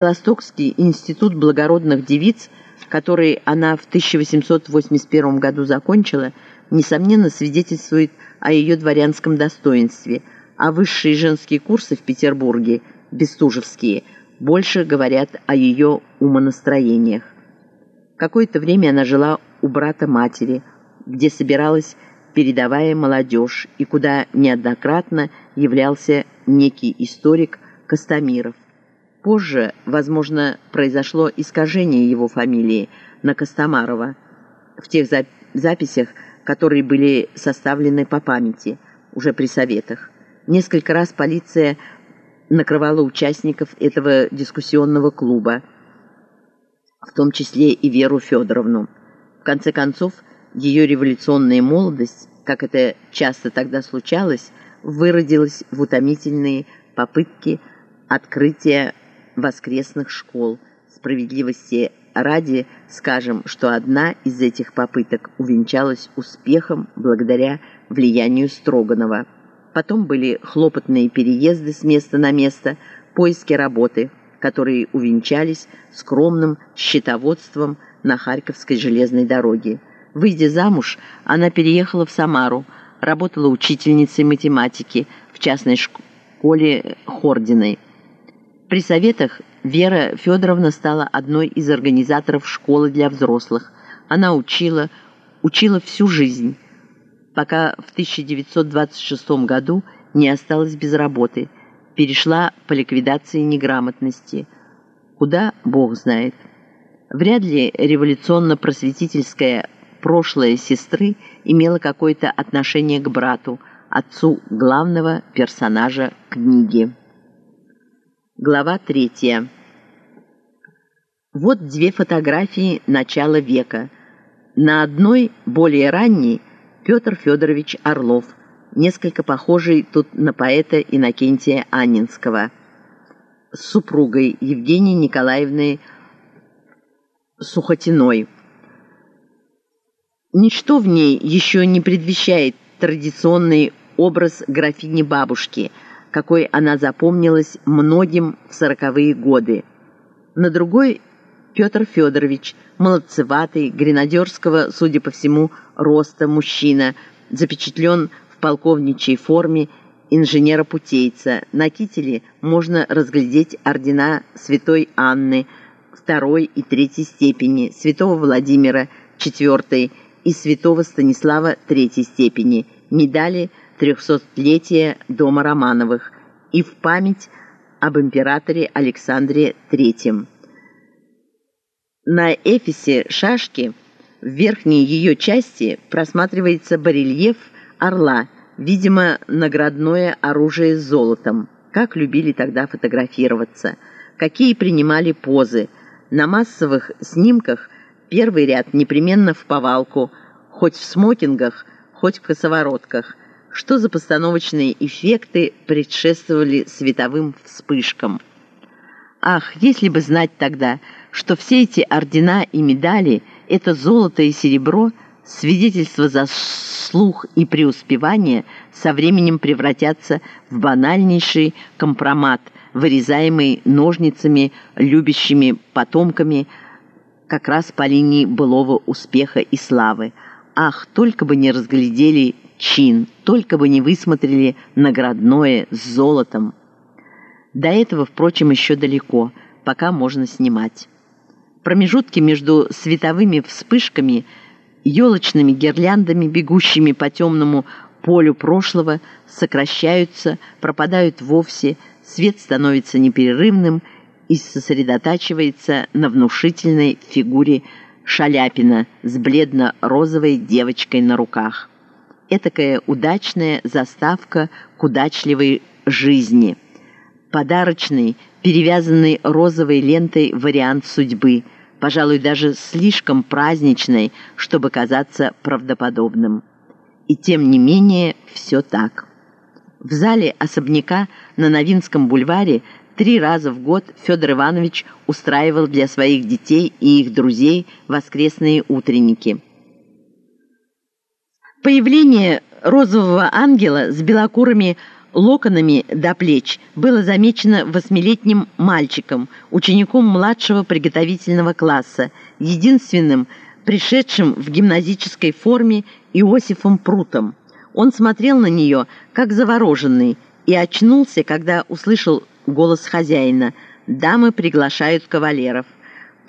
Востокский институт благородных девиц, который она в 1881 году закончила, несомненно свидетельствует о ее дворянском достоинстве, а высшие женские курсы в Петербурге, бестужевские, больше говорят о ее умонастроениях. Какое-то время она жила у брата матери, где собиралась передовая молодежь и куда неоднократно являлся некий историк Костомиров. Позже, возможно, произошло искажение его фамилии на Костомарова в тех записях, которые были составлены по памяти, уже при советах. Несколько раз полиция накрывала участников этого дискуссионного клуба, в том числе и Веру Федоровну. В конце концов, ее революционная молодость, как это часто тогда случалось, выродилась в утомительные попытки открытия воскресных школ. Справедливости ради скажем, что одна из этих попыток увенчалась успехом благодаря влиянию Строганова. Потом были хлопотные переезды с места на место, поиски работы, которые увенчались скромным счетоводством на Харьковской железной дороге. Выйдя замуж, она переехала в Самару, работала учительницей математики в частной школе Хординой. При советах Вера Федоровна стала одной из организаторов школы для взрослых. Она учила, учила всю жизнь, пока в 1926 году не осталась без работы, перешла по ликвидации неграмотности. Куда Бог знает. Вряд ли революционно-просветительское прошлое сестры имело какое-то отношение к брату, отцу главного персонажа книги. Глава третья. Вот две фотографии начала века. На одной, более ранней, Петр Федорович Орлов, несколько похожий тут на поэта Иннокентия Аннинского, с супругой Евгенией Николаевной Сухотиной. Ничто в ней еще не предвещает традиционный образ графини-бабушки – какой она запомнилась многим в сороковые годы. На другой Петр Федорович, молодцеватый, гренадерского, судя по всему, роста мужчина, запечатлен в полковничьей форме инженера-путейца. На кителе можно разглядеть ордена святой Анны второй и третьей степени, святого Владимира четвертой и святого Станислава третьей степени, медали – трехсотлетия дома Романовых и в память об императоре Александре III. На эфисе шашки в верхней ее части просматривается барельеф орла, видимо, наградное оружие с золотом. Как любили тогда фотографироваться, какие принимали позы. На массовых снимках первый ряд непременно в повалку, хоть в смокингах, хоть в косоворотках – что за постановочные эффекты предшествовали световым вспышкам. Ах, если бы знать тогда, что все эти ордена и медали – это золото и серебро, свидетельство заслуг и преуспевания со временем превратятся в банальнейший компромат, вырезаемый ножницами, любящими потомками, как раз по линии былого успеха и славы. Ах, только бы не разглядели чин, только бы не высмотрели наградное с золотом. До этого, впрочем, еще далеко, пока можно снимать. Промежутки между световыми вспышками, елочными гирляндами, бегущими по темному полю прошлого, сокращаются, пропадают вовсе, свет становится непрерывным и сосредотачивается на внушительной фигуре Шаляпина с бледно-розовой девочкой на руках этакая удачная заставка к удачливой жизни. Подарочный, перевязанный розовой лентой вариант судьбы, пожалуй, даже слишком праздничный, чтобы казаться правдоподобным. И тем не менее все так. В зале особняка на Новинском бульваре три раза в год Федор Иванович устраивал для своих детей и их друзей воскресные утренники – Появление розового ангела с белокурыми локонами до плеч было замечено восьмилетним мальчиком, учеником младшего приготовительного класса, единственным пришедшим в гимназической форме Иосифом Прутом. Он смотрел на нее, как завороженный, и очнулся, когда услышал голос хозяина «Дамы приглашают кавалеров».